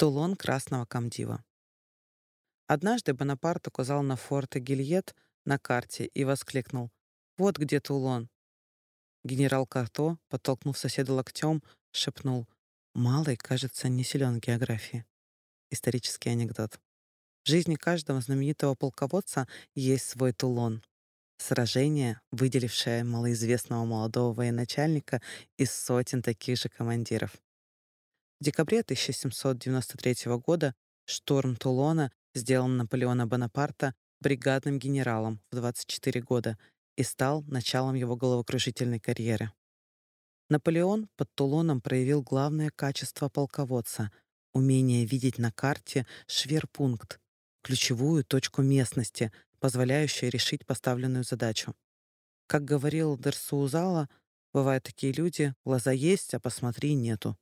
Тулон красного комдива. Однажды Бонапарт указал на форт Гильет на карте и воскликнул «Вот где Тулон!». Генерал Карто, подтолкнув соседа локтем, шепнул «Малый, кажется, не силен в географии». Исторический анекдот. В жизни каждого знаменитого полководца есть свой Тулон. Сражение, выделившее малоизвестного молодого военачальника из сотен таких же командиров. В декабре 1793 года штурм Тулона сделал Наполеона Бонапарта бригадным генералом в 24 года и стал началом его головокружительной карьеры. Наполеон под Тулоном проявил главное качество полководца — умение видеть на карте шверпункт, ключевую точку местности, позволяющую решить поставленную задачу. Как говорил Дерсуузала, бывают такие люди, глаза есть, а посмотри нету.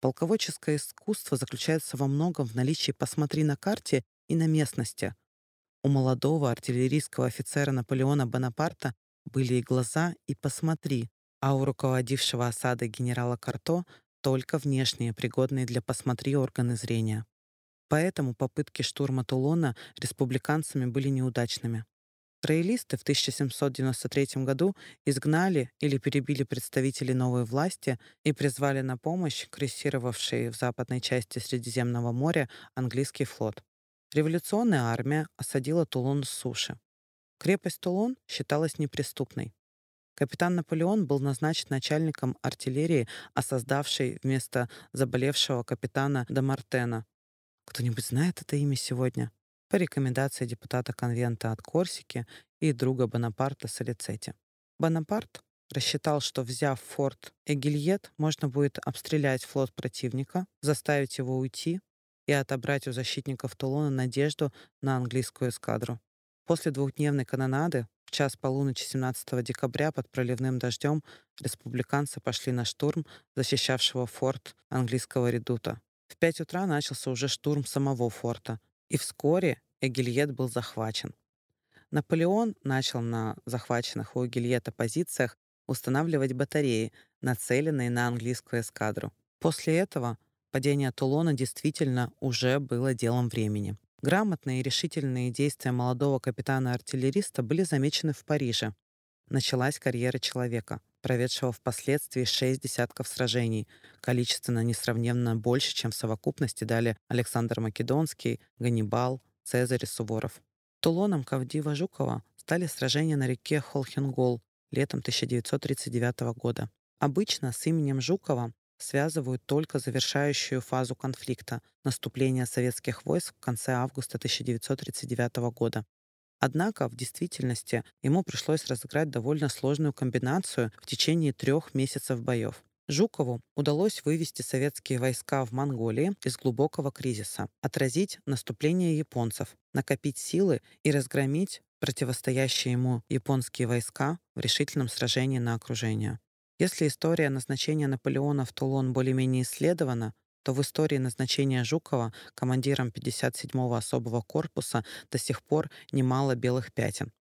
Полководческое искусство заключается во многом в наличии «посмотри на карте» и на местности. У молодого артиллерийского офицера Наполеона Бонапарта были и глаза, и «посмотри», а у руководившего осадой генерала Карто только внешние, пригодные для «посмотри» органы зрения. Поэтому попытки штурма Тулона республиканцами были неудачными. Роялисты в 1793 году изгнали или перебили представителей новой власти и призвали на помощь крейсировавший в западной части Средиземного моря английский флот. Революционная армия осадила Тулон с суши. Крепость Тулон считалась неприступной. Капитан Наполеон был назначен начальником артиллерии, а создавший вместо заболевшего капитана Дамартена кто-нибудь знает это имя сегодня? По рекомендации депутата конвента от Корсики и друга Бонапарта Солицети. Бонапарт рассчитал, что, взяв форт Эгильет, можно будет обстрелять флот противника, заставить его уйти и отобрать у защитников Тулона надежду на английскую эскадру. После двухдневной канонады в час полуночи 17 декабря под проливным дождем республиканцы пошли на штурм защищавшего форт английского редута. В пять утра начался уже штурм самого форта, и вскоре Эгильет был захвачен. Наполеон начал на захваченных у Эгильета позициях устанавливать батареи, нацеленные на английскую эскадру. После этого падение Тулона действительно уже было делом времени. Грамотные и решительные действия молодого капитана-артиллериста были замечены в Париже. Началась карьера человека — проведшего впоследствии шесть десятков сражений, количественно несравненно больше, чем в совокупности дали Александр Македонский, Ганнибал, Цезарь и Суворов. Тулоном Кавдива Жукова стали сражения на реке Холхенгол летом 1939 года. Обычно с именем Жукова связывают только завершающую фазу конфликта — наступление советских войск в конце августа 1939 года. Однако в действительности ему пришлось разыграть довольно сложную комбинацию в течение трех месяцев боев. Жукову удалось вывести советские войска в Монголии из глубокого кризиса, отразить наступление японцев, накопить силы и разгромить противостоящие ему японские войска в решительном сражении на окружение. Если история назначения Наполеона в Тулон более-менее исследована, то в истории назначения Жукова командиром 57-го особого корпуса до сих пор немало белых пятен.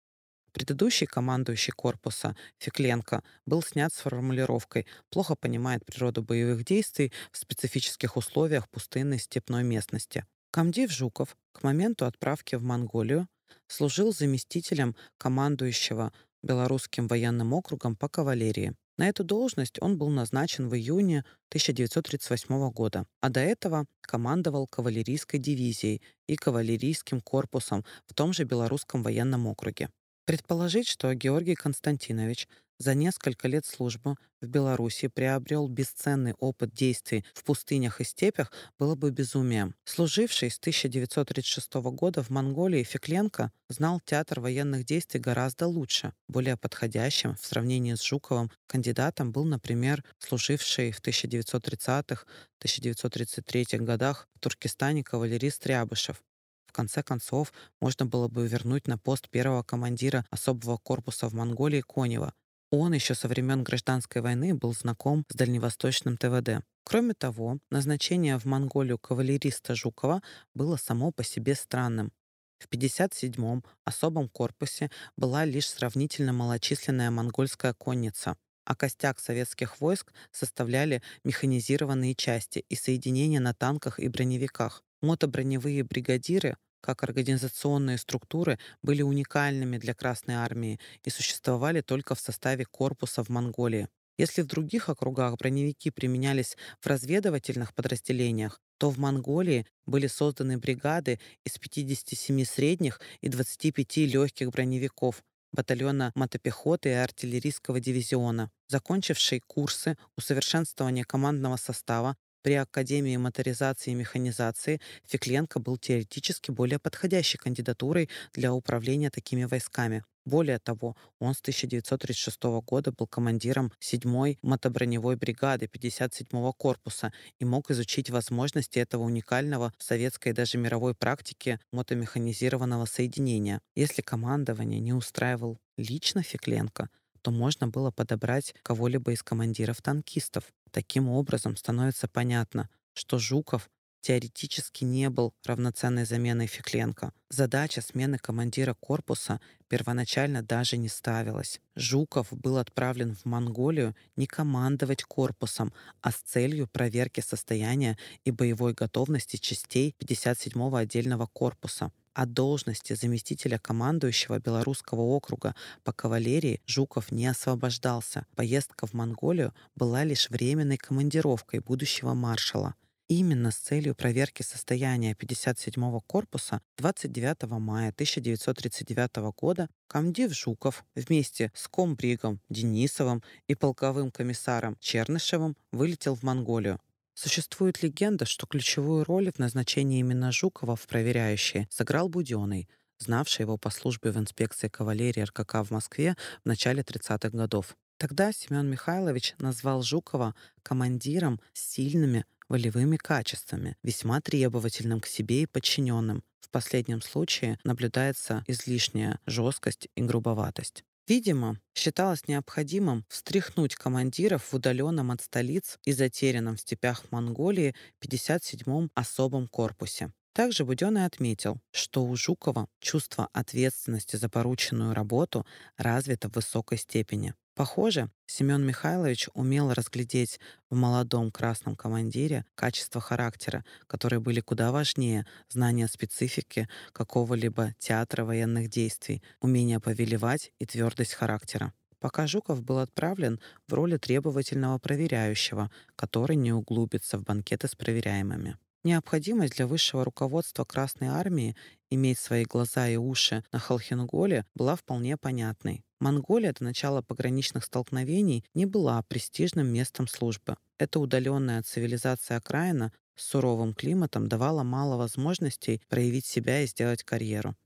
Предыдущий командующий корпуса, Фекленко, был снят с формулировкой «плохо понимает природу боевых действий в специфических условиях пустынной степной местности». Камдив Жуков к моменту отправки в Монголию служил заместителем командующего Белорусским военным округом по кавалерии. На эту должность он был назначен в июне 1938 года, а до этого командовал кавалерийской дивизией и кавалерийским корпусом в том же Белорусском военном округе. Предположить, что Георгий Константинович за несколько лет службы в Беларуси приобрел бесценный опыт действий в пустынях и степях было бы безумием. Служивший с 1936 года в Монголии Фекленко знал театр военных действий гораздо лучше. Более подходящим в сравнении с Жуковым кандидатом был, например, служивший в 1930-1933 годах в Туркестане кавалерист Рябышев, в конце концов, можно было бы вернуть на пост первого командира особого корпуса в Монголии Конева. Он еще со времен гражданской войны был знаком с дальневосточным ТВД. Кроме того, назначение в Монголию кавалериста Жукова было само по себе странным. В 57-м особом корпусе была лишь сравнительно малочисленная монгольская конница, а костяк советских войск составляли механизированные части и соединения на танках и броневиках. Мотоброневые бригадиры как организационные структуры были уникальными для Красной Армии и существовали только в составе корпуса в Монголии. Если в других округах броневики применялись в разведывательных подразделениях, то в Монголии были созданы бригады из 57 средних и 25 легких броневиков, батальона мотопехоты и артиллерийского дивизиона, закончивший курсы усовершенствования командного состава при Академии моторизации и механизации Фекленко был теоретически более подходящей кандидатурой для управления такими войсками. Более того, он с 1936 года был командиром 7-й мотоброневой бригады 57-го корпуса и мог изучить возможности этого уникального в советской и даже мировой практике мотомеханизированного соединения. Если командование не устраивал лично Фекленко, то можно было подобрать кого-либо из командиров танкистов. Таким образом, становится понятно, что Жуков теоретически не был равноценной заменой Фекленко. Задача смены командира корпуса первоначально даже не ставилась. Жуков был отправлен в Монголию не командовать корпусом, а с целью проверки состояния и боевой готовности частей 57-го отдельного корпуса. От должности заместителя командующего Белорусского округа по кавалерии Жуков не освобождался. Поездка в Монголию была лишь временной командировкой будущего маршала. Именно с целью проверки состояния 57-го корпуса 29 мая 1939 года комдив Жуков вместе с комбригом Денисовым и полковым комиссаром Чернышевым вылетел в Монголию. Существует легенда, что ключевую роль в назначении именно Жукова в проверяющие сыграл Буденный, знавший его по службе в инспекции кавалерии РКК в Москве в начале 30-х годов. Тогда Семен Михайлович назвал Жукова командиром с сильными волевыми качествами, весьма требовательным к себе и подчиненным. В последнем случае наблюдается излишняя жесткость и грубоватость. Видимо, считалось необходимым встряхнуть командиров в удаленном от столиц и затерянном в степях Монголии 57-м особом корпусе. Также Буденный отметил, что у Жукова чувство ответственности за порученную работу развито в высокой степени. Похоже, Семен Михайлович умел разглядеть в молодом красном командире качества характера, которые были куда важнее знания специфики какого-либо театра военных действий, умение повелевать и твердость характера. Пока Жуков был отправлен в роли требовательного проверяющего, который не углубится в банкеты с проверяемыми. Необходимость для высшего руководства Красной Армии иметь свои глаза и уши на Холхенголе была вполне понятной. Монголия до начала пограничных столкновений не была престижным местом службы. Эта удаленная от цивилизации окраина с суровым климатом давала мало возможностей проявить себя и сделать карьеру.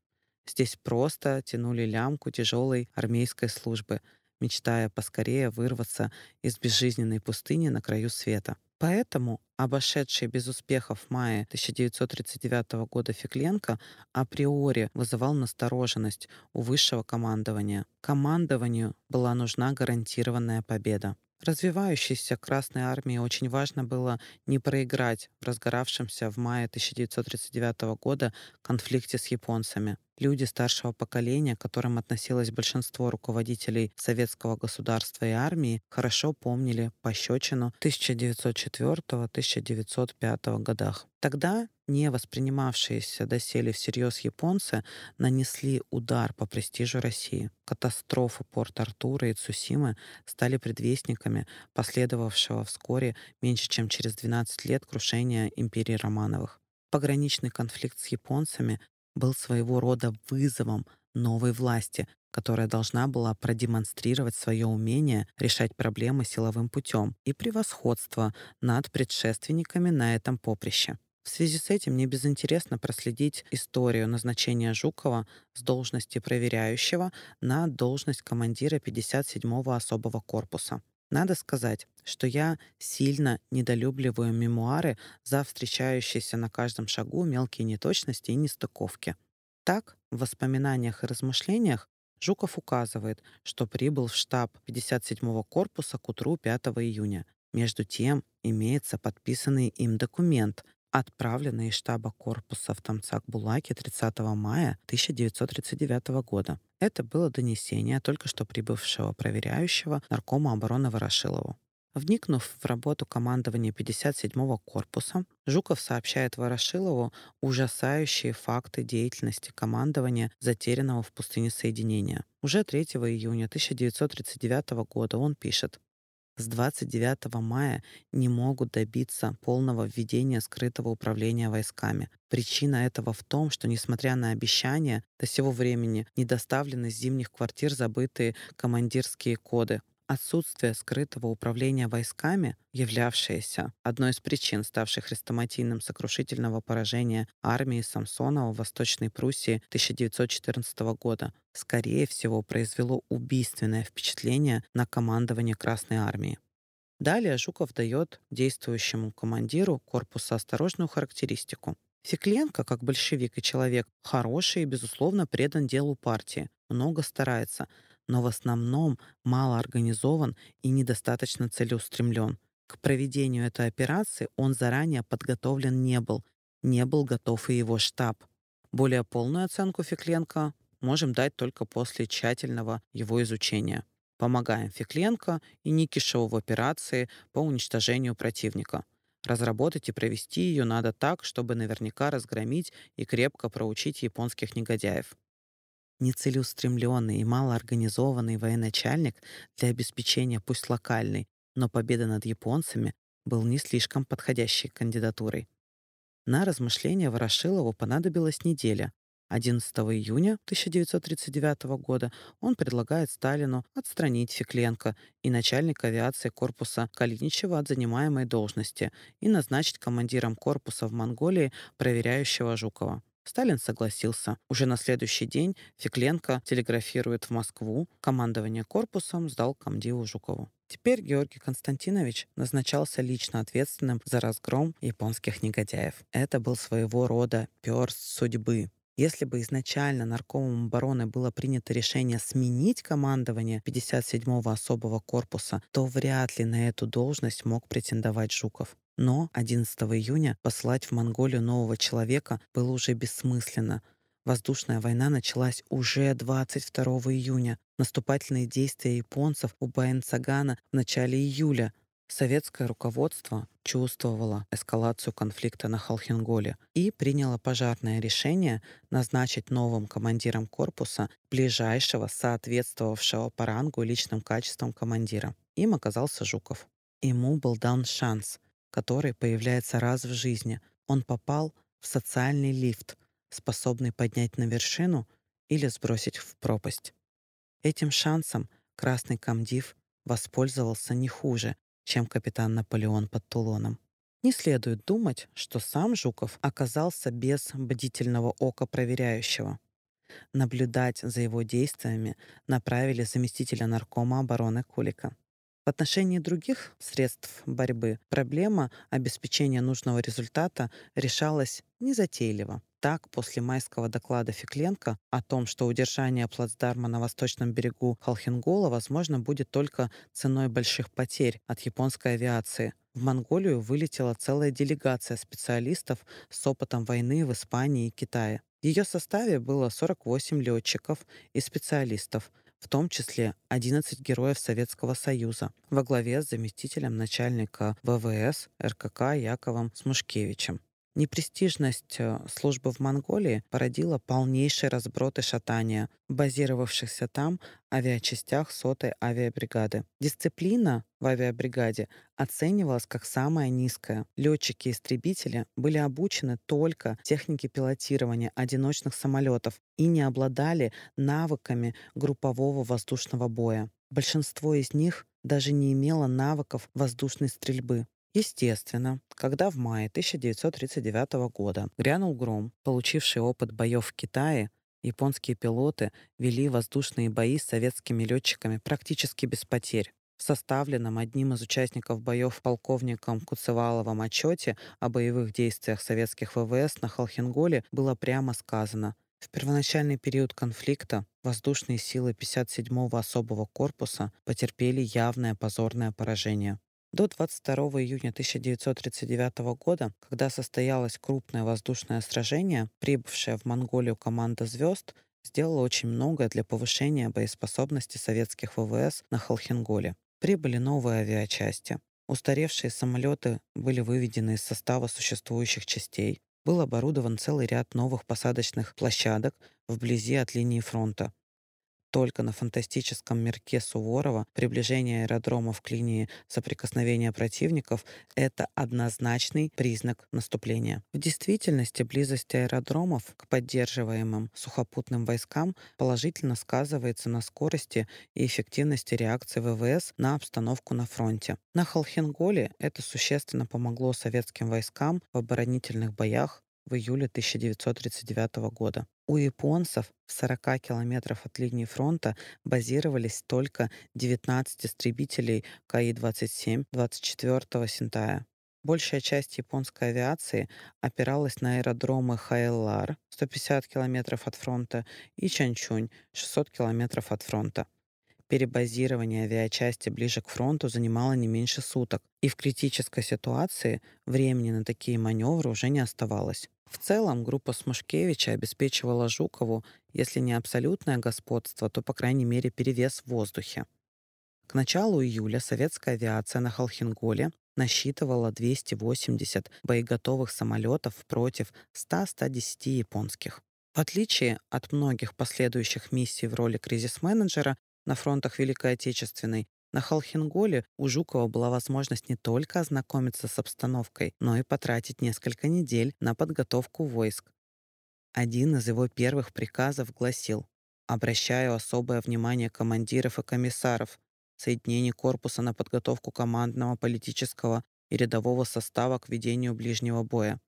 Здесь просто тянули лямку тяжелой армейской службы, мечтая поскорее вырваться из безжизненной пустыни на краю света. Поэтому обошедший без успехов в мае 1939 года Фекленко априори вызывал настороженность у высшего командования. Командованию была нужна гарантированная победа. Развивающейся Красной армии очень важно было не проиграть в разгоравшемся в мае 1939 года конфликте с японцами. Люди старшего поколения, к которым относилось большинство руководителей советского государства и армии, хорошо помнили пощечину 1904-1905 годах. Тогда не воспринимавшиеся доселе всерьез японцы нанесли удар по престижу России. Катастрофы Порт-Артура и Цусимы стали предвестниками последовавшего вскоре меньше чем через 12 лет крушения империи Романовых. Пограничный конфликт с японцами был своего рода вызовом новой власти, которая должна была продемонстрировать свое умение решать проблемы силовым путем и превосходство над предшественниками на этом поприще. В связи с этим мне безинтересно проследить историю назначения Жукова с должности проверяющего на должность командира 57-го особого корпуса. Надо сказать, что я сильно недолюбливаю мемуары за встречающиеся на каждом шагу мелкие неточности и нестыковки. Так, в воспоминаниях и размышлениях Жуков указывает, что прибыл в штаб 57-го корпуса к утру 5 июня. Между тем, имеется подписанный им документ, отправленный из штаба корпуса в Тамцак-Булаке 30 мая 1939 года. Это было донесение только что прибывшего проверяющего наркома обороны Ворошилову. Вникнув в работу командования 57-го корпуса, Жуков сообщает Ворошилову ужасающие факты деятельности командования затерянного в пустыне соединения. Уже 3 июня 1939 года он пишет с 29 мая не могут добиться полного введения скрытого управления войсками. Причина этого в том, что, несмотря на обещания, до сего времени не доставлены с зимних квартир забытые командирские коды, Отсутствие скрытого управления войсками, являвшееся одной из причин, ставших хрестоматийным сокрушительного поражения армии Самсонова в Восточной Пруссии 1914 года, скорее всего, произвело убийственное впечатление на командование Красной Армии. Далее Жуков дает действующему командиру корпуса осторожную характеристику. Фекленко, как большевик и человек, хороший и, безусловно, предан делу партии, много старается, но в основном мало организован и недостаточно целеустремлен. К проведению этой операции он заранее подготовлен не был, не был готов и его штаб. Более полную оценку Фекленко можем дать только после тщательного его изучения. Помогаем Фекленко и Никишеву в операции по уничтожению противника. Разработать и провести ее надо так, чтобы наверняка разгромить и крепко проучить японских негодяев нецелеустремленный и малоорганизованный военачальник для обеспечения пусть локальной, но победы над японцами был не слишком подходящей кандидатурой. На размышления Ворошилову понадобилась неделя. 11 июня 1939 года он предлагает Сталину отстранить Фекленко и начальника авиации корпуса Калиничева от занимаемой должности и назначить командиром корпуса в Монголии проверяющего Жукова. Сталин согласился. Уже на следующий день Фекленко телеграфирует в Москву. Командование корпусом сдал комдиву Жукову. Теперь Георгий Константинович назначался лично ответственным за разгром японских негодяев. Это был своего рода перст судьбы. Если бы изначально наркомом обороны было принято решение сменить командование 57-го особого корпуса, то вряд ли на эту должность мог претендовать Жуков. Но 11 июня послать в Монголию нового человека было уже бессмысленно. Воздушная война началась уже 22 июня. Наступательные действия японцев у Баэн-Сагана в начале июля. Советское руководство чувствовало эскалацию конфликта на Халхинголе и приняло пожарное решение назначить новым командиром корпуса ближайшего, соответствовавшего по рангу и личным качествам командира. Им оказался Жуков. Ему был дан шанс который появляется раз в жизни. Он попал в социальный лифт, способный поднять на вершину или сбросить в пропасть. Этим шансом красный комдив воспользовался не хуже, чем капитан Наполеон под Тулоном. Не следует думать, что сам Жуков оказался без бдительного ока проверяющего. Наблюдать за его действиями направили заместителя наркома обороны Кулика. В отношении других средств борьбы проблема обеспечения нужного результата решалась незатейливо. Так, после майского доклада Фекленко о том, что удержание плацдарма на восточном берегу Халхингола возможно будет только ценой больших потерь от японской авиации, в Монголию вылетела целая делегация специалистов с опытом войны в Испании и Китае. В ее составе было 48 летчиков и специалистов, в том числе 11 героев Советского Союза во главе с заместителем начальника ВВС РКК Яковом Смушкевичем. Непрестижность э, службы в Монголии породила полнейший разброд и шатание базировавшихся там авиачастях сотой авиабригады. Дисциплина в авиабригаде оценивалась как самая низкая. Летчики-истребители были обучены только технике пилотирования одиночных самолетов и не обладали навыками группового воздушного боя. Большинство из них даже не имело навыков воздушной стрельбы. Естественно, когда в мае 1939 года грянул гром, получивший опыт боев в Китае, японские пилоты вели воздушные бои с советскими летчиками практически без потерь. В составленном одним из участников боев полковником Куцеваловым отчете о боевых действиях советских ВВС на Халхинголе было прямо сказано в первоначальный период конфликта воздушные силы 57-го особого корпуса потерпели явное позорное поражение. До 22 июня 1939 года, когда состоялось крупное воздушное сражение, прибывшая в Монголию команда «Звезд» сделала очень многое для повышения боеспособности советских ВВС на Холхенголе. Прибыли новые авиачасти. Устаревшие самолеты были выведены из состава существующих частей. Был оборудован целый ряд новых посадочных площадок вблизи от линии фронта. Только на фантастическом мирке Суворова приближение аэродромов к линии соприкосновения противников — это однозначный признак наступления. В действительности близость аэродромов к поддерживаемым сухопутным войскам положительно сказывается на скорости и эффективности реакции ВВС на обстановку на фронте. На Холхенголе это существенно помогло советским войскам в оборонительных боях в июле 1939 года. У японцев в 40 километров от линии фронта базировались только 19 истребителей КАИ-27 24-го Синтая. Большая часть японской авиации опиралась на аэродромы Хайлар 150 километров от фронта и Чанчунь 600 километров от фронта. Перебазирование авиачасти ближе к фронту занимало не меньше суток, и в критической ситуации времени на такие маневры уже не оставалось. В целом, группа Смушкевича обеспечивала Жукову, если не абсолютное господство, то, по крайней мере, перевес в воздухе. К началу июля советская авиация на Холхенголе насчитывала 280 боеготовых самолетов против 100-110 японских. В отличие от многих последующих миссий в роли кризис-менеджера на фронтах Великой Отечественной, на Холхенголе у Жукова была возможность не только ознакомиться с обстановкой, но и потратить несколько недель на подготовку войск. Один из его первых приказов гласил «Обращаю особое внимание командиров и комиссаров, соединений корпуса на подготовку командного, политического и рядового состава к ведению ближнего боя.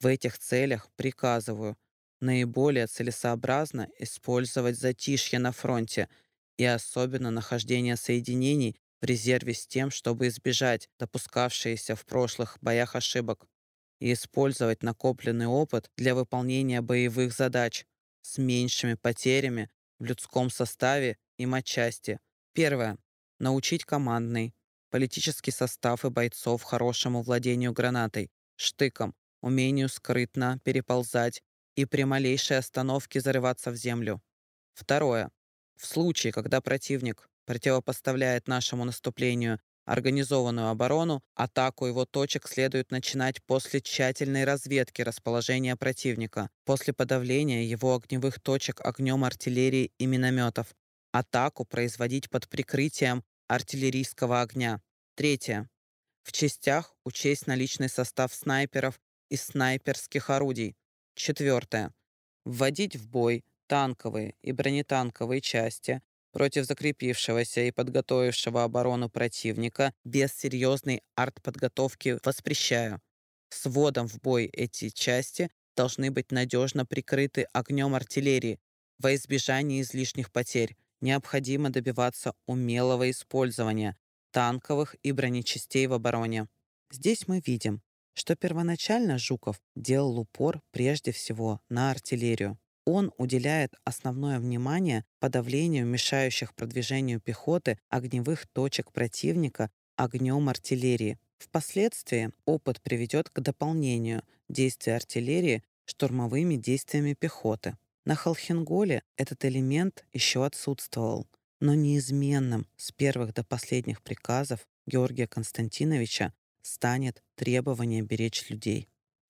В этих целях приказываю наиболее целесообразно использовать затишье на фронте – и особенно нахождение соединений в резерве с тем, чтобы избежать допускавшиеся в прошлых боях ошибок и использовать накопленный опыт для выполнения боевых задач с меньшими потерями в людском составе и матчасти. Первое. Научить командный, политический состав и бойцов хорошему владению гранатой, штыком, умению скрытно переползать и при малейшей остановке зарываться в землю. Второе. В случае, когда противник противопоставляет нашему наступлению организованную оборону, атаку его точек следует начинать после тщательной разведки расположения противника, после подавления его огневых точек огнем артиллерии и минометов. Атаку производить под прикрытием артиллерийского огня. Третье. В частях учесть наличный состав снайперов и снайперских орудий. Четвертое. Вводить в бой танковые и бронетанковые части против закрепившегося и подготовившего оборону противника без серьезной артподготовки воспрещаю. С вводом в бой эти части должны быть надежно прикрыты огнем артиллерии во избежание излишних потерь. Необходимо добиваться умелого использования танковых и бронечастей в обороне. Здесь мы видим, что первоначально Жуков делал упор прежде всего на артиллерию он уделяет основное внимание подавлению мешающих продвижению пехоты огневых точек противника огнем артиллерии. Впоследствии опыт приведет к дополнению действий артиллерии штурмовыми действиями пехоты. На Холхенголе этот элемент еще отсутствовал, но неизменным с первых до последних приказов Георгия Константиновича станет требование беречь людей.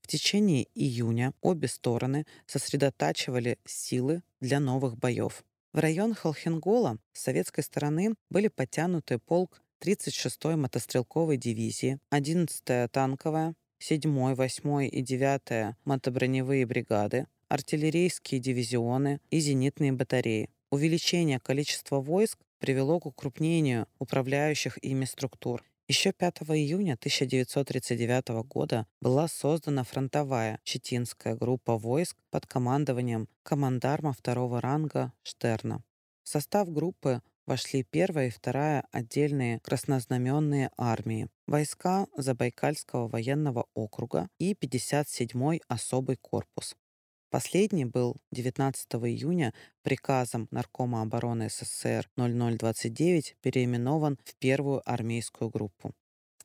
Течение июня обе стороны сосредотачивали силы для новых боев. В район Холхенгола с советской стороны были подтянуты полк 36-й мотострелковой дивизии, 11-я танковая, 7-й, 8-й и 9-я мотоброневые бригады, артиллерийские дивизионы и зенитные батареи. Увеличение количества войск привело к укрупнению управляющих ими структур еще 5 июня 1939 года была создана фронтовая Читинская группа войск под командованием командарма второго ранга Штерна. В состав группы вошли первая и вторая отдельные краснознаменные армии, войска Забайкальского военного округа и 57-й особый корпус. Последний был 19 июня приказом Наркома обороны СССР 0029 переименован в первую армейскую группу.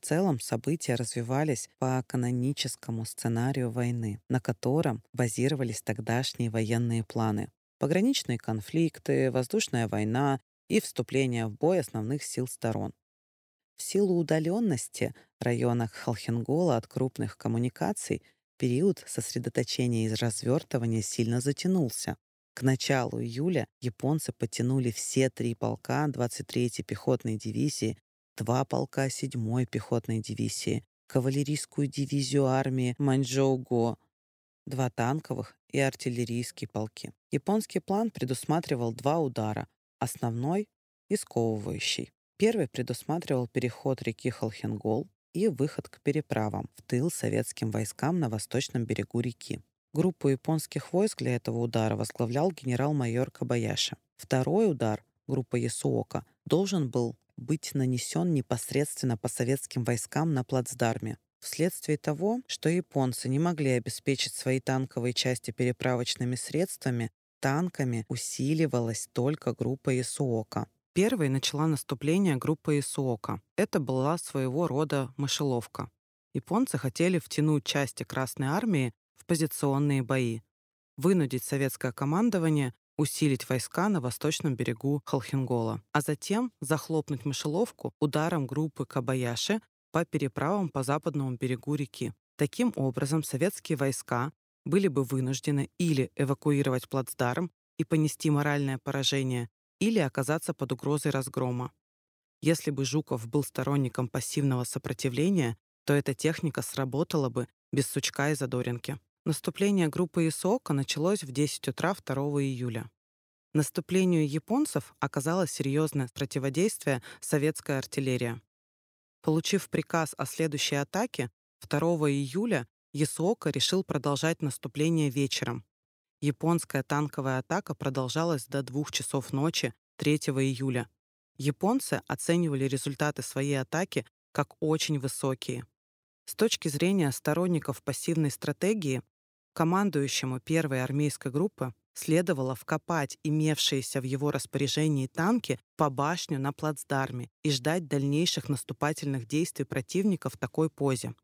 целом события развивались по каноническому сценарию войны, на котором базировались тогдашние военные планы. Пограничные конфликты, воздушная война и вступление в бой основных сил сторон. В силу удаленности в районах Халхенгола от крупных коммуникаций период сосредоточения и развертывания сильно затянулся. К началу июля японцы подтянули все три полка 23-й пехотной дивизии, два полка 7-й пехотной дивизии, кавалерийскую дивизию армии Маньчжоу-Го, два танковых и артиллерийские полки. Японский план предусматривал два удара — основной и сковывающий. Первый предусматривал переход реки Холхенгол и выход к переправам в тыл советским войскам на восточном берегу реки. Группу японских войск для этого удара возглавлял генерал-майор Кабаяши. Второй удар, группа Ясуока, должен был быть нанесен непосредственно по советским войскам на плацдарме. Вследствие того, что японцы не могли обеспечить свои танковые части переправочными средствами, танками усиливалась только группа Ясуока. Первой начала наступление группа Исуока. Это была своего рода мышеловка. Японцы хотели втянуть части Красной Армии в позиционные бои, вынудить советское командование усилить войска на восточном берегу Холхенгола, а затем захлопнуть мышеловку ударом группы Кабаяши по переправам по западному берегу реки. Таким образом, советские войска были бы вынуждены или эвакуировать плацдарм и понести моральное поражение, или оказаться под угрозой разгрома. Если бы Жуков был сторонником пассивного сопротивления, то эта техника сработала бы без сучка и задоринки. Наступление группы ИСОКа началось в 10 утра 2 июля. Наступлению японцев оказалось серьезное противодействие советская артиллерия. Получив приказ о следующей атаке, 2 июля Ясуока решил продолжать наступление вечером, Японская танковая атака продолжалась до двух часов ночи 3 июля. Японцы оценивали результаты своей атаки как очень высокие. С точки зрения сторонников пассивной стратегии, командующему первой армейской группы следовало вкопать имевшиеся в его распоряжении танки по башню на плацдарме и ждать дальнейших наступательных действий противника в такой позе.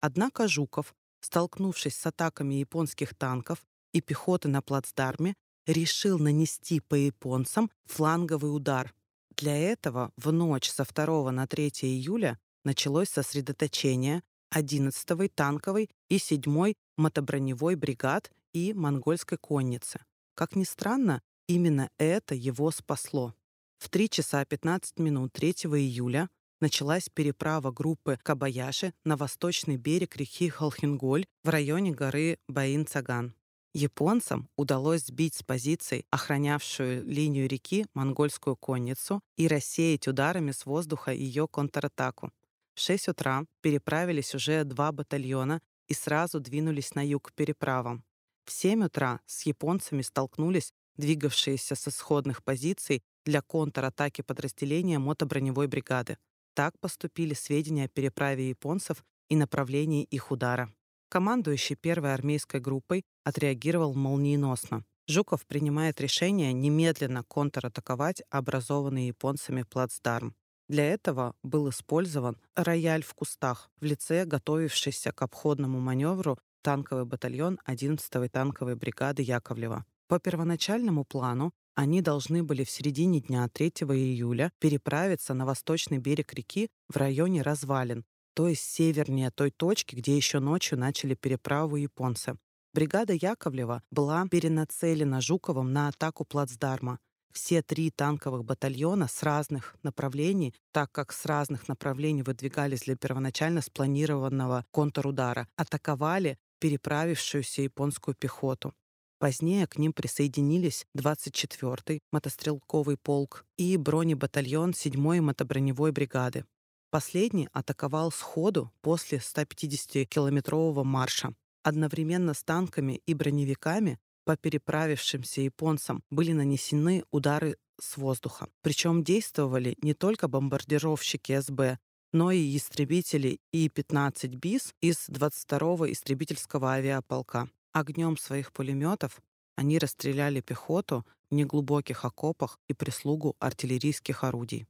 Однако Жуков, столкнувшись с атаками японских танков, и пехоты на плацдарме, решил нанести по японцам фланговый удар. Для этого в ночь со 2 на 3 июля началось сосредоточение 11-й танковой и 7-й мотоброневой бригад и монгольской конницы. Как ни странно, именно это его спасло. В 3 часа 15 минут 3 июля началась переправа группы Кабаяши на восточный берег реки Холхенголь в районе горы Баин-Цаган. Японцам удалось сбить с позиций охранявшую линию реки монгольскую конницу и рассеять ударами с воздуха ее контратаку. В 6 утра переправились уже два батальона и сразу двинулись на юг к переправам. В 7 утра с японцами столкнулись двигавшиеся с исходных позиций для контратаки подразделения мотоброневой бригады. Так поступили сведения о переправе японцев и направлении их удара. Командующий первой армейской группой отреагировал молниеносно. Жуков принимает решение немедленно контратаковать образованный японцами плацдарм. Для этого был использован рояль в кустах в лице готовившийся к обходному маневру танковый батальон 11-й танковой бригады Яковлева. По первоначальному плану они должны были в середине дня 3 июля переправиться на восточный берег реки в районе развалин то есть севернее той точки, где еще ночью начали переправу японцы. Бригада Яковлева была перенацелена Жуковым на атаку плацдарма. Все три танковых батальона с разных направлений, так как с разных направлений выдвигались для первоначально спланированного контрудара, атаковали переправившуюся японскую пехоту. Позднее к ним присоединились 24-й мотострелковый полк и бронебатальон 7-й мотоброневой бригады. Последний атаковал сходу после 150-километрового марша. Одновременно с танками и броневиками по переправившимся японцам были нанесены удары с воздуха. Причем действовали не только бомбардировщики СБ, но и истребители И-15 БИС из 22-го истребительского авиаполка. Огнем своих пулеметов они расстреляли пехоту в неглубоких окопах и прислугу артиллерийских орудий.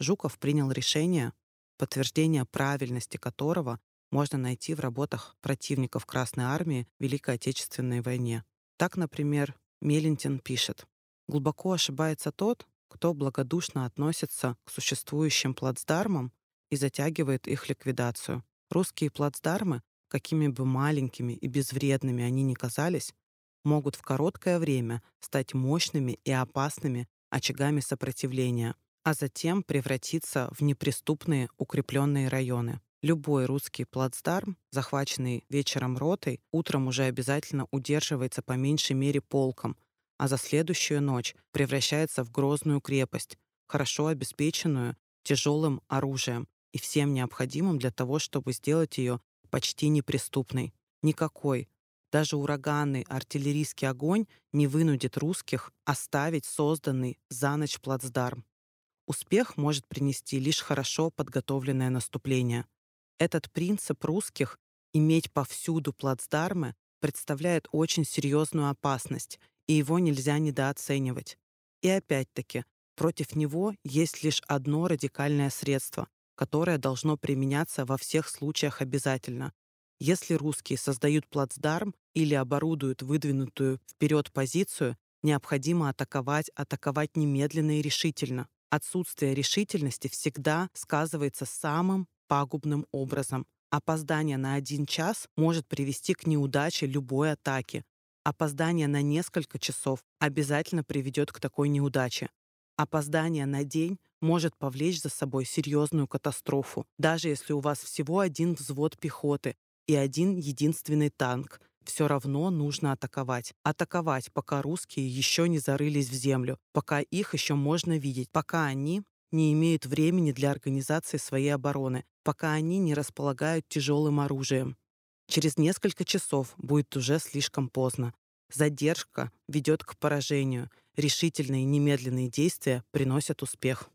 Жуков принял решение подтверждение правильности которого можно найти в работах противников Красной Армии в Великой Отечественной войне. Так, например, Мелентин пишет, «Глубоко ошибается тот, кто благодушно относится к существующим плацдармам и затягивает их ликвидацию. Русские плацдармы, какими бы маленькими и безвредными они ни казались, могут в короткое время стать мощными и опасными очагами сопротивления, а затем превратиться в неприступные укрепленные районы. Любой русский плацдарм, захваченный вечером ротой, утром уже обязательно удерживается по меньшей мере полком, а за следующую ночь превращается в грозную крепость, хорошо обеспеченную тяжелым оружием и всем необходимым для того, чтобы сделать ее почти неприступной. Никакой, даже ураганный артиллерийский огонь не вынудит русских оставить созданный за ночь плацдарм. Успех может принести лишь хорошо подготовленное наступление. Этот принцип русских иметь повсюду плацдармы представляет очень серьезную опасность, и его нельзя недооценивать. И опять-таки, против него есть лишь одно радикальное средство, которое должно применяться во всех случаях обязательно. Если русские создают плацдарм или оборудуют выдвинутую вперед позицию, необходимо атаковать, атаковать немедленно и решительно. Отсутствие решительности всегда сказывается самым пагубным образом. Опоздание на один час может привести к неудаче любой атаки. Опоздание на несколько часов обязательно приведет к такой неудаче. Опоздание на день может повлечь за собой серьезную катастрофу, даже если у вас всего один взвод пехоты и один единственный танк. Все равно нужно атаковать. Атаковать, пока русские еще не зарылись в землю, пока их еще можно видеть, пока они не имеют времени для организации своей обороны, пока они не располагают тяжелым оружием. Через несколько часов будет уже слишком поздно. Задержка ведет к поражению. Решительные немедленные действия приносят успех.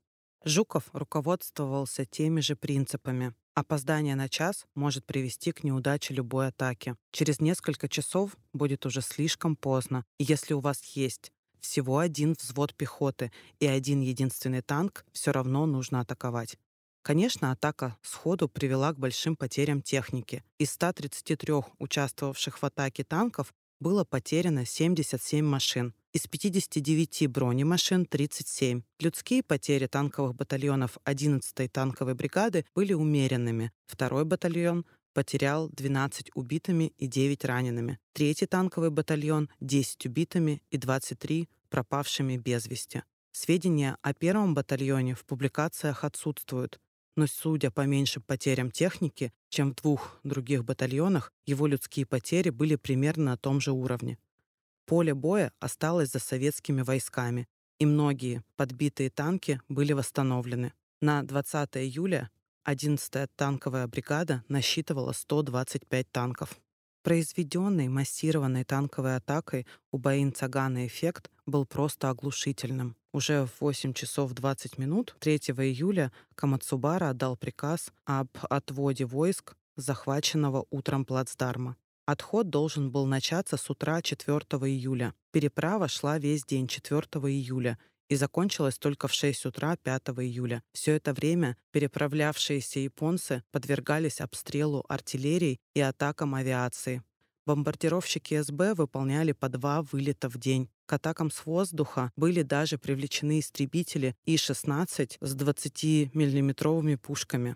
Жуков руководствовался теми же принципами. Опоздание на час может привести к неудаче любой атаки. Через несколько часов будет уже слишком поздно. Если у вас есть всего один взвод пехоты и один единственный танк, все равно нужно атаковать. Конечно, атака сходу привела к большим потерям техники. Из 133 участвовавших в атаке танков было потеряно 77 машин. Из 59 бронемашин 37. Людские потери танковых батальонов 11-й танковой бригады были умеренными. Второй батальон потерял 12 убитыми и 9 ранеными. Третий танковый батальон — 10 убитыми и 23 пропавшими без вести. Сведения о первом батальоне в публикациях отсутствуют, но судя по меньшим потерям техники, чем в двух других батальонах, его людские потери были примерно на том же уровне. Поле боя осталось за советскими войсками, и многие подбитые танки были восстановлены. На 20 июля 11-я танковая бригада насчитывала 125 танков. Произведенный массированной танковой атакой у Баин Цагана эффект был просто оглушительным. Уже в 8 часов 20 минут 3 июля Камацубара отдал приказ об отводе войск захваченного утром плацдарма. Отход должен был начаться с утра 4 июля. Переправа шла весь день 4 июля и закончилась только в 6 утра 5 июля. Все это время переправлявшиеся японцы подвергались обстрелу артиллерии и атакам авиации. Бомбардировщики СБ выполняли по два вылета в день. К атакам с воздуха были даже привлечены истребители И-16 с 20-миллиметровыми пушками.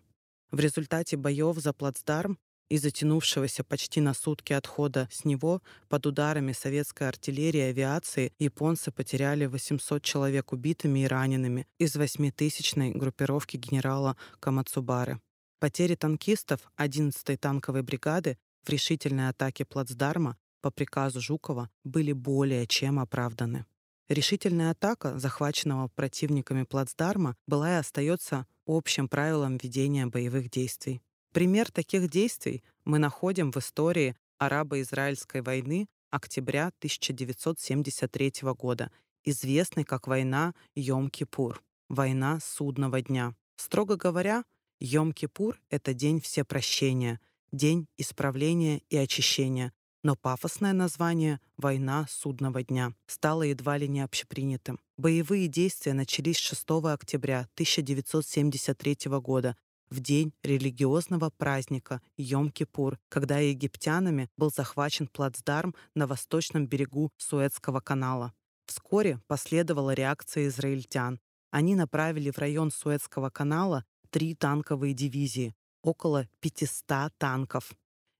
В результате боев за плацдарм и затянувшегося почти на сутки отхода с него под ударами советской артиллерии и авиации японцы потеряли 800 человек убитыми и ранеными из 8-тысячной группировки генерала Камацубары. Потери танкистов 11-й танковой бригады в решительной атаке плацдарма по приказу Жукова были более чем оправданы. Решительная атака захваченного противниками плацдарма была и остается общим правилом ведения боевых действий. Пример таких действий мы находим в истории арабо-израильской войны октября 1973 года, известной как война Йом-Кипур, война судного дня. Строго говоря, Йом-Кипур — это день всепрощения, день исправления и очищения, но пафосное название «Война судного дня» стало едва ли не общепринятым. Боевые действия начались 6 октября 1973 года в день религиозного праздника Йом-Кипур, когда египтянами был захвачен плацдарм на восточном берегу Суэцкого канала. Вскоре последовала реакция израильтян. Они направили в район Суэцкого канала три танковые дивизии, около 500 танков.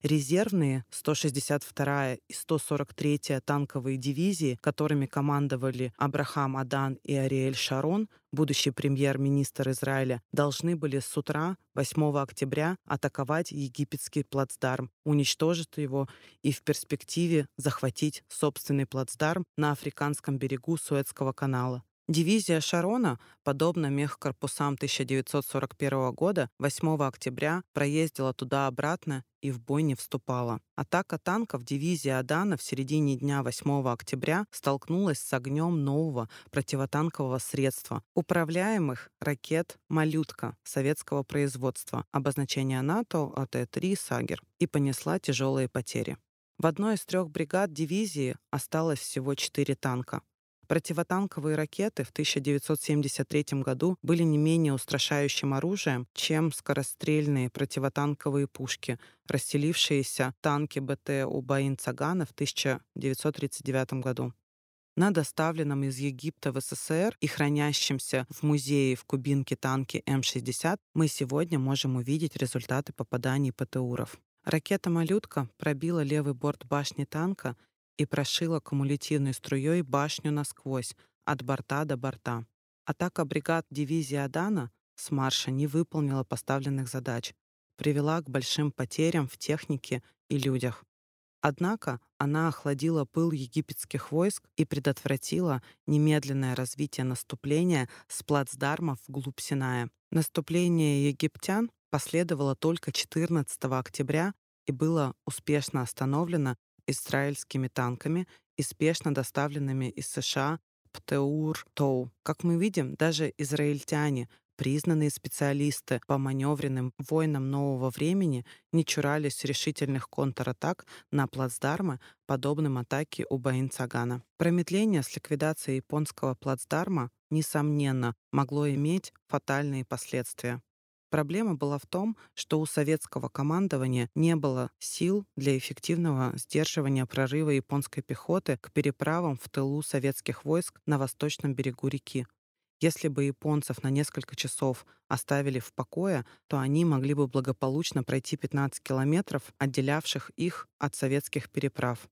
Резервные 162-я и 143-я танковые дивизии, которыми командовали Абрахам Адан и Ариэль Шарон, будущий премьер-министр Израиля, должны были с утра 8 октября атаковать египетский плацдарм, уничтожить его и в перспективе захватить собственный плацдарм на африканском берегу Суэцкого канала. Дивизия Шарона, подобно мехкорпусам 1941 года, 8 октября проездила туда-обратно и в бой не вступала. Атака танков дивизии Адана в середине дня 8 октября столкнулась с огнем нового противотанкового средства, управляемых ракет «Малютка» советского производства, обозначение НАТО АТ-3 «Сагер», и понесла тяжелые потери. В одной из трех бригад дивизии осталось всего четыре танка. Противотанковые ракеты в 1973 году были не менее устрашающим оружием, чем скорострельные противотанковые пушки, расселившиеся танки БТ у Баин-Цагана в 1939 году. На доставленном из Египта в СССР и хранящемся в музее в Кубинке танке М-60 мы сегодня можем увидеть результаты попаданий ПТУров. Ракета «Малютка» пробила левый борт башни танка и прошила кумулятивной струей башню насквозь, от борта до борта. Атака бригад дивизии Адана с марша не выполнила поставленных задач, привела к большим потерям в технике и людях. Однако она охладила пыл египетских войск и предотвратила немедленное развитие наступления с плацдармов вглубь Синая. Наступление египтян последовало только 14 октября и было успешно остановлено израильскими танками и спешно доставленными из США ПТУР-ТОУ. Как мы видим, даже израильтяне, признанные специалисты по маневренным войнам нового времени, не чурались решительных контратак на плацдармы, подобным атаке у Баин-Цагана. Промедление с ликвидацией японского плацдарма, несомненно, могло иметь фатальные последствия. Проблема была в том, что у советского командования не было сил для эффективного сдерживания прорыва японской пехоты к переправам в тылу советских войск на восточном берегу реки. Если бы японцев на несколько часов оставили в покое, то они могли бы благополучно пройти 15 километров, отделявших их от советских переправ.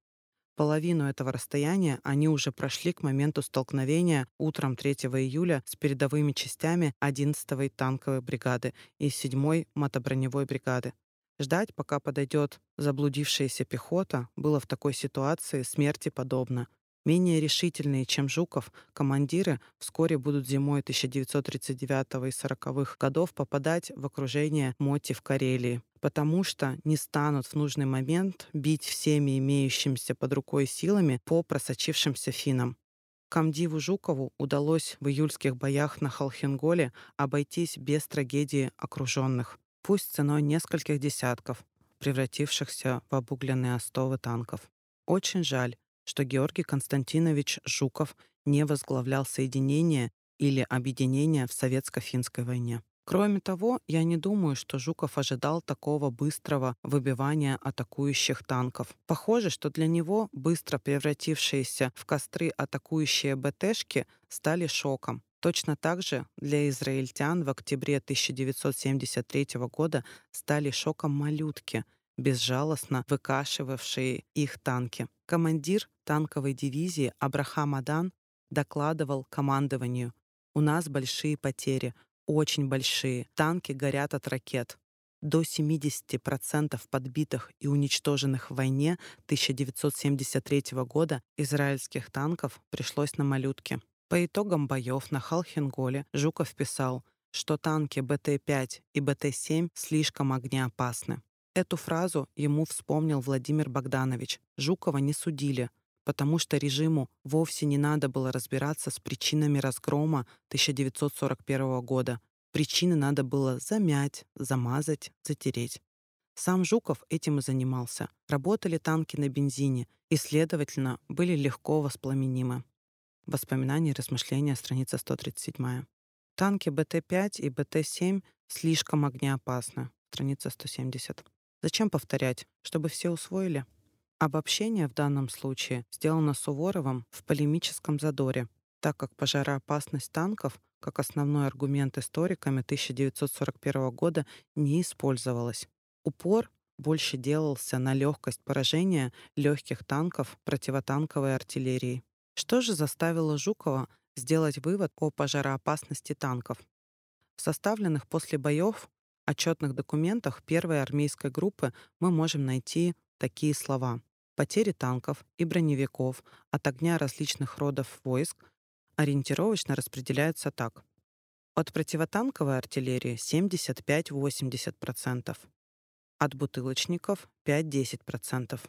Половину этого расстояния они уже прошли к моменту столкновения утром 3 июля с передовыми частями 11-й танковой бригады и 7-й мотоброневой бригады. Ждать, пока подойдет заблудившаяся пехота, было в такой ситуации смерти подобно. Менее решительные, чем Жуков, командиры вскоре будут зимой 1939 и 40-х годов попадать в окружение Моти в Карелии потому что не станут в нужный момент бить всеми имеющимися под рукой силами по просочившимся финам. Камдиву Жукову удалось в июльских боях на Халхинголе обойтись без трагедии окруженных, пусть ценой нескольких десятков, превратившихся в обугленные остовы танков. Очень жаль, что Георгий Константинович Жуков не возглавлял соединение или объединение в советско-финской войне. Кроме того, я не думаю, что Жуков ожидал такого быстрого выбивания атакующих танков. Похоже, что для него быстро превратившиеся в костры атакующие БТшки стали шоком. Точно так же для израильтян в октябре 1973 года стали шоком малютки, безжалостно выкашивавшие их танки. Командир танковой дивизии Абрахам Адан докладывал командованию «У нас большие потери, очень большие. Танки горят от ракет. До 70% подбитых и уничтоженных в войне 1973 года израильских танков пришлось на малютке. По итогам боев на Халхинголе Жуков писал, что танки БТ-5 и БТ-7 слишком огнеопасны. Эту фразу ему вспомнил Владимир Богданович. Жукова не судили, потому что режиму вовсе не надо было разбираться с причинами разгрома 1941 года. Причины надо было замять, замазать, затереть. Сам Жуков этим и занимался. Работали танки на бензине и, следовательно, были легко воспламенимы. Воспоминания и размышления, страница 137. Танки БТ-5 и БТ-7 слишком огнеопасны. Страница 170. Зачем повторять? Чтобы все усвоили? Обобщение в данном случае сделано Суворовым в полемическом задоре, так как пожароопасность танков как основной аргумент историками 1941 года не использовалась. Упор больше делался на легкость поражения легких танков противотанковой артиллерии. Что же заставило Жукова сделать вывод о пожароопасности танков? В составленных после боев отчетных документах первой армейской группы мы можем найти такие слова. Потери танков и броневиков от огня различных родов войск ориентировочно распределяются так. От противотанковой артиллерии 75-80%, от бутылочников 5-10%,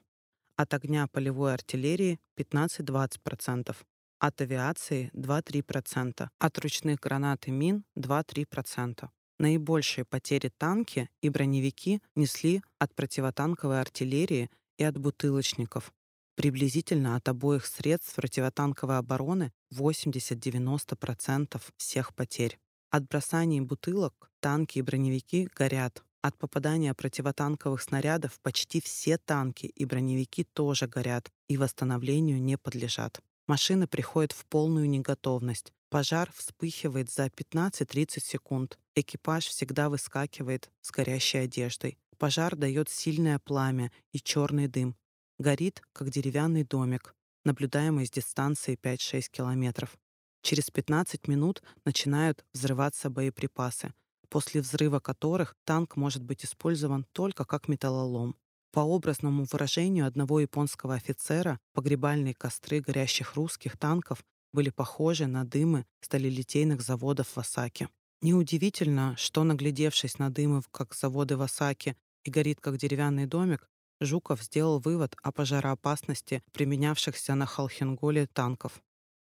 от огня полевой артиллерии 15-20%, от авиации 2-3%, от ручных гранат и мин 2-3%. Наибольшие потери танки и броневики несли от противотанковой артиллерии и от бутылочников. Приблизительно от обоих средств противотанковой обороны 80-90% всех потерь. От бросаний бутылок танки и броневики горят. От попадания противотанковых снарядов почти все танки и броневики тоже горят и восстановлению не подлежат. Машины приходят в полную неготовность. Пожар вспыхивает за 15-30 секунд. Экипаж всегда выскакивает с горящей одеждой. Пожар дает сильное пламя и черный дым. Горит, как деревянный домик, наблюдаемый с дистанции 5-6 километров. Через 15 минут начинают взрываться боеприпасы, после взрыва которых танк может быть использован только как металлолом. По образному выражению одного японского офицера, погребальные костры горящих русских танков были похожи на дымы сталелитейных заводов в Осаке. Неудивительно, что, наглядевшись на дымы, как заводы в Осаке, и горит, как деревянный домик, Жуков сделал вывод о пожароопасности применявшихся на Халхинголе танков.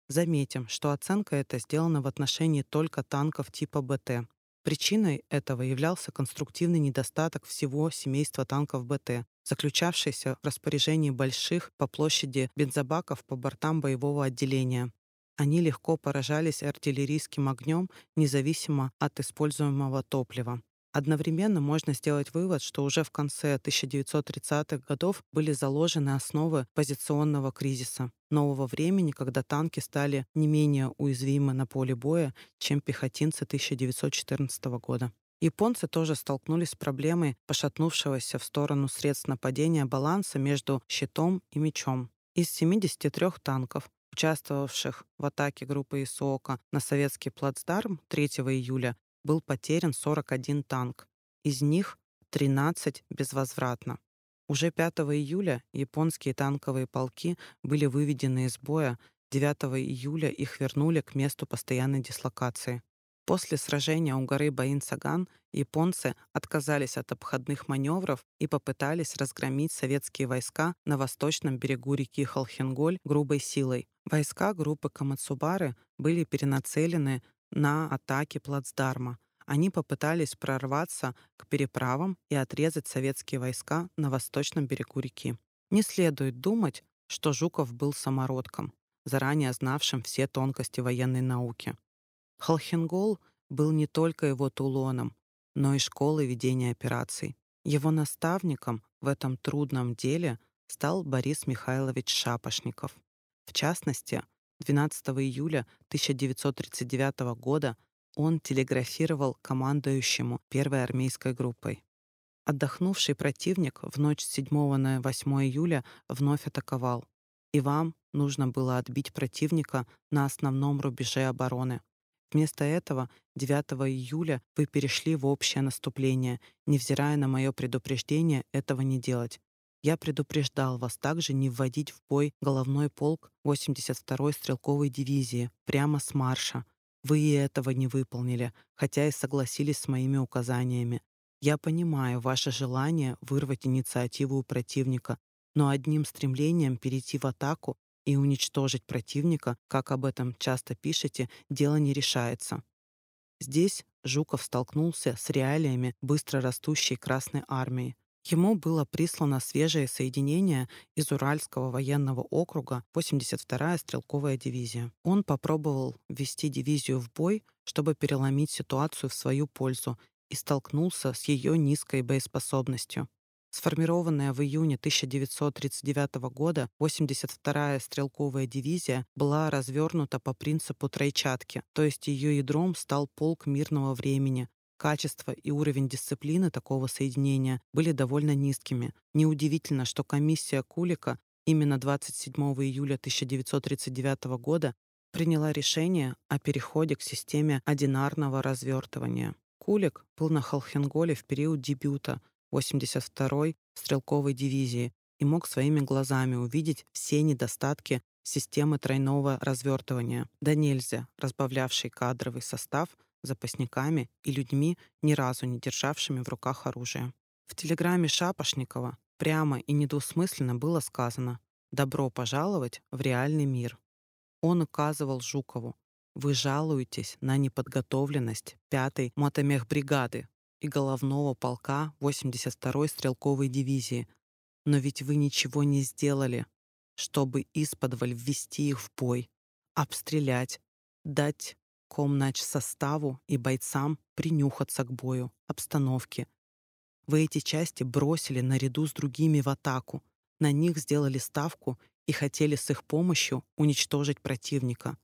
Заметим, что оценка эта сделана в отношении только танков типа БТ. Причиной этого являлся конструктивный недостаток всего семейства танков БТ, заключавшийся в распоряжении больших по площади бензобаков по бортам боевого отделения. Они легко поражались артиллерийским огнем независимо от используемого топлива. Одновременно можно сделать вывод, что уже в конце 1930-х годов были заложены основы позиционного кризиса, нового времени, когда танки стали не менее уязвимы на поле боя, чем пехотинцы 1914 года. Японцы тоже столкнулись с проблемой пошатнувшегося в сторону средств нападения баланса между щитом и мечом. Из 73 танков, участвовавших в атаке группы Исоока на советский плацдарм 3 июля, был потерян 41 танк. Из них 13 безвозвратно. Уже 5 июля японские танковые полки были выведены из боя, 9 июля их вернули к месту постоянной дислокации. После сражения у горы Баин-Саган японцы отказались от обходных маневров и попытались разгромить советские войска на восточном берегу реки Холхенголь грубой силой. Войска группы Камацубары были перенацелены на атаки плацдарма. Они попытались прорваться к переправам и отрезать советские войска на восточном берегу реки. Не следует думать, что Жуков был самородком, заранее знавшим все тонкости военной науки. Холхенгол был не только его тулоном, но и школой ведения операций. Его наставником в этом трудном деле стал Борис Михайлович Шапошников. В частности, 12 июля 1939 года он телеграфировал командующему первой армейской группой. Отдохнувший противник в ночь с 7 на 8 июля вновь атаковал, и вам нужно было отбить противника на основном рубеже обороны. Вместо этого 9 июля вы перешли в общее наступление, невзирая на мое предупреждение этого не делать. Я предупреждал вас также не вводить в бой головной полк 82-й стрелковой дивизии прямо с марша. Вы и этого не выполнили, хотя и согласились с моими указаниями. Я понимаю ваше желание вырвать инициативу у противника, но одним стремлением перейти в атаку и уничтожить противника, как об этом часто пишете, дело не решается. Здесь Жуков столкнулся с реалиями быстро растущей Красной армии. Ему было прислано свежее соединение из Уральского военного округа 82-я стрелковая дивизия. Он попробовал ввести дивизию в бой, чтобы переломить ситуацию в свою пользу и столкнулся с ее низкой боеспособностью. Сформированная в июне 1939 года 82-я стрелковая дивизия была развернута по принципу тройчатки, то есть ее ядром стал полк мирного времени. Качество и уровень дисциплины такого соединения были довольно низкими. Неудивительно, что комиссия Кулика именно 27 июля 1939 года приняла решение о переходе к системе одинарного развертывания. Кулик был на Холхенголе в период дебюта 82-й стрелковой дивизии и мог своими глазами увидеть все недостатки системы тройного развертывания, да нельзя разбавлявшей кадровый состав запасниками и людьми, ни разу не державшими в руках оружие. В телеграмме Шапошникова прямо и недвусмысленно было сказано «Добро пожаловать в реальный мир». Он указывал Жукову «Вы жалуетесь на неподготовленность 5-й мотомехбригады и головного полка 82-й стрелковой дивизии. Но ведь вы ничего не сделали, чтобы исподволь ввести их в бой, обстрелять, дать комнач составу и бойцам принюхаться к бою, обстановке. Вы эти части бросили наряду с другими в атаку, на них сделали ставку и хотели с их помощью уничтожить противника.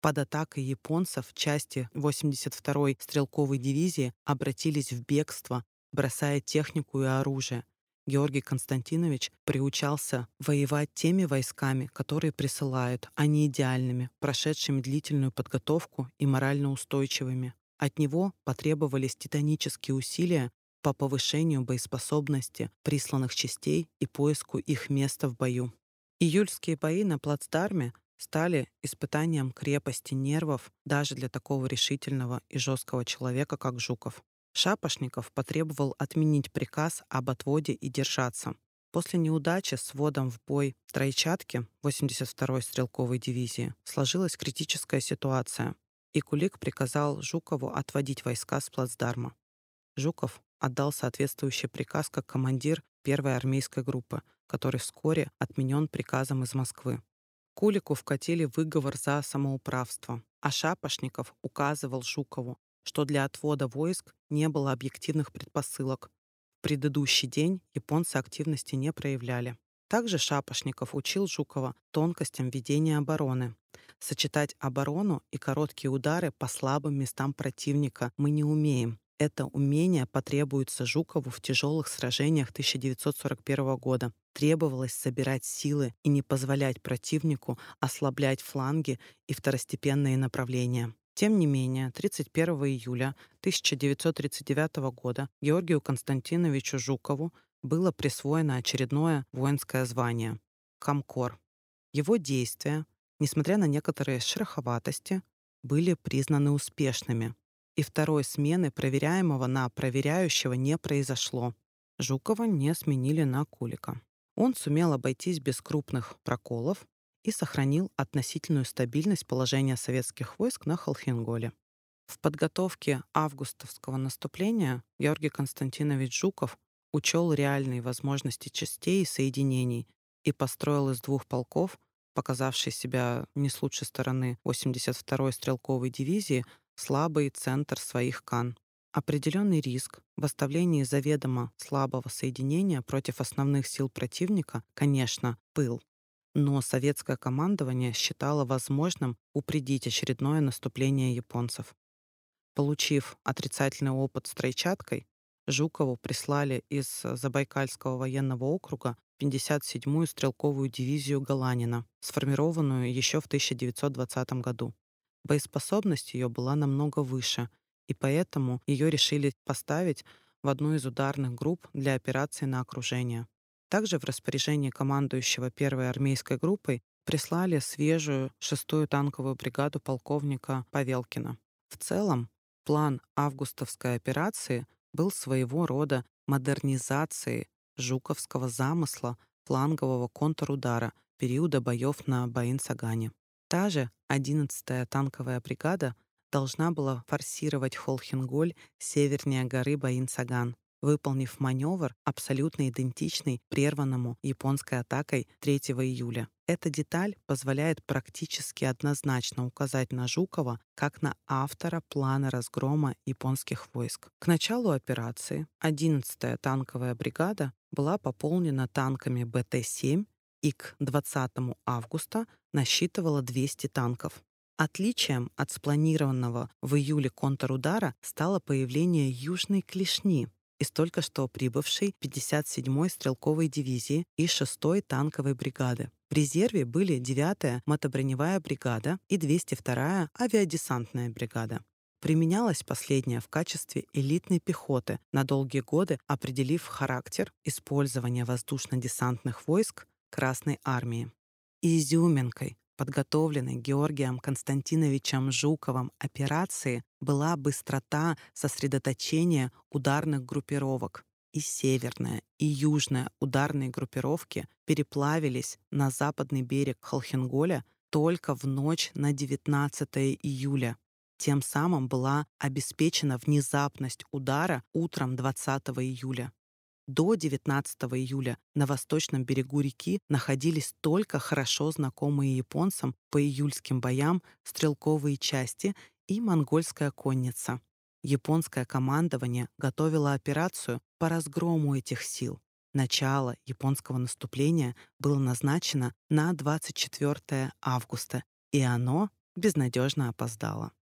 Под атакой японцев части 82-й стрелковой дивизии обратились в бегство, бросая технику и оружие. Георгий Константинович приучался воевать теми войсками, которые присылают, а не идеальными, прошедшими длительную подготовку и морально устойчивыми. От него потребовались титанические усилия по повышению боеспособности присланных частей и поиску их места в бою. Июльские бои на плацдарме стали испытанием крепости нервов даже для такого решительного и жесткого человека, как Жуков. Шапошников потребовал отменить приказ об отводе и держаться. После неудачи с вводом в бой Троечатки 82-й стрелковой дивизии сложилась критическая ситуация, и Кулик приказал Жукову отводить войска с плацдарма. Жуков отдал соответствующий приказ как командир первой армейской группы, который вскоре отменен приказом из Москвы. Кулику вкатили выговор за самоуправство, а Шапошников указывал Жукову, что для отвода войск не было объективных предпосылок. В предыдущий день японцы активности не проявляли. Также Шапошников учил Жукова тонкостям ведения обороны. Сочетать оборону и короткие удары по слабым местам противника мы не умеем. Это умение потребуется Жукову в тяжелых сражениях 1941 года. Требовалось собирать силы и не позволять противнику ослаблять фланги и второстепенные направления. Тем не менее, 31 июля 1939 года Георгию Константиновичу Жукову было присвоено очередное воинское звание — Комкор. Его действия, несмотря на некоторые шероховатости, были признаны успешными, и второй смены проверяемого на проверяющего не произошло. Жукова не сменили на Кулика. Он сумел обойтись без крупных проколов и сохранил относительную стабильность положения советских войск на Холхенголе. В подготовке августовского наступления Георгий Константинович Жуков учел реальные возможности частей и соединений и построил из двух полков, показавший себя не с лучшей стороны 82-й стрелковой дивизии, слабый центр своих кан. Определенный риск в оставлении заведомо слабого соединения против основных сил противника, конечно, был, но советское командование считало возможным упредить очередное наступление японцев. Получив отрицательный опыт с тройчаткой, Жукову прислали из Забайкальского военного округа 57-ю стрелковую дивизию Галанина, сформированную еще в 1920 году. Боеспособность ее была намного выше, и поэтому ее решили поставить в одну из ударных групп для операции на окружение. Также в распоряжение командующего первой армейской группой прислали свежую шестую танковую бригаду полковника Павелкина. В целом, план августовской операции был своего рода модернизацией жуковского замысла флангового контрудара периода боев на Баин-Сагане. Та же 11-я танковая бригада должна была форсировать Холхенголь севернее горы Баин-Саган, выполнив маневр, абсолютно идентичный прерванному японской атакой 3 июля. Эта деталь позволяет практически однозначно указать на Жукова как на автора плана разгрома японских войск. К началу операции 11-я танковая бригада была пополнена танками БТ-7 и к 20 августа насчитывала 200 танков. Отличием от спланированного в июле контрудара стало появление южной клешни из только что прибывшей 57-й стрелковой дивизии и 6-й танковой бригады. В резерве были 9-я мотоброневая бригада и 202-я авиадесантная бригада. Применялась последняя в качестве элитной пехоты на долгие годы, определив характер использования воздушно-десантных войск Красной армии. Изюминкой подготовленной Георгием Константиновичем Жуковым операции была быстрота сосредоточения ударных группировок. И северная, и южная ударные группировки переплавились на западный берег Холхенголя только в ночь на 19 июля. Тем самым была обеспечена внезапность удара утром 20 июля. До 19 июля на восточном берегу реки находились только хорошо знакомые японцам по июльским боям стрелковые части и монгольская конница. Японское командование готовило операцию по разгрому этих сил. Начало японского наступления было назначено на 24 августа, и оно безнадежно опоздало.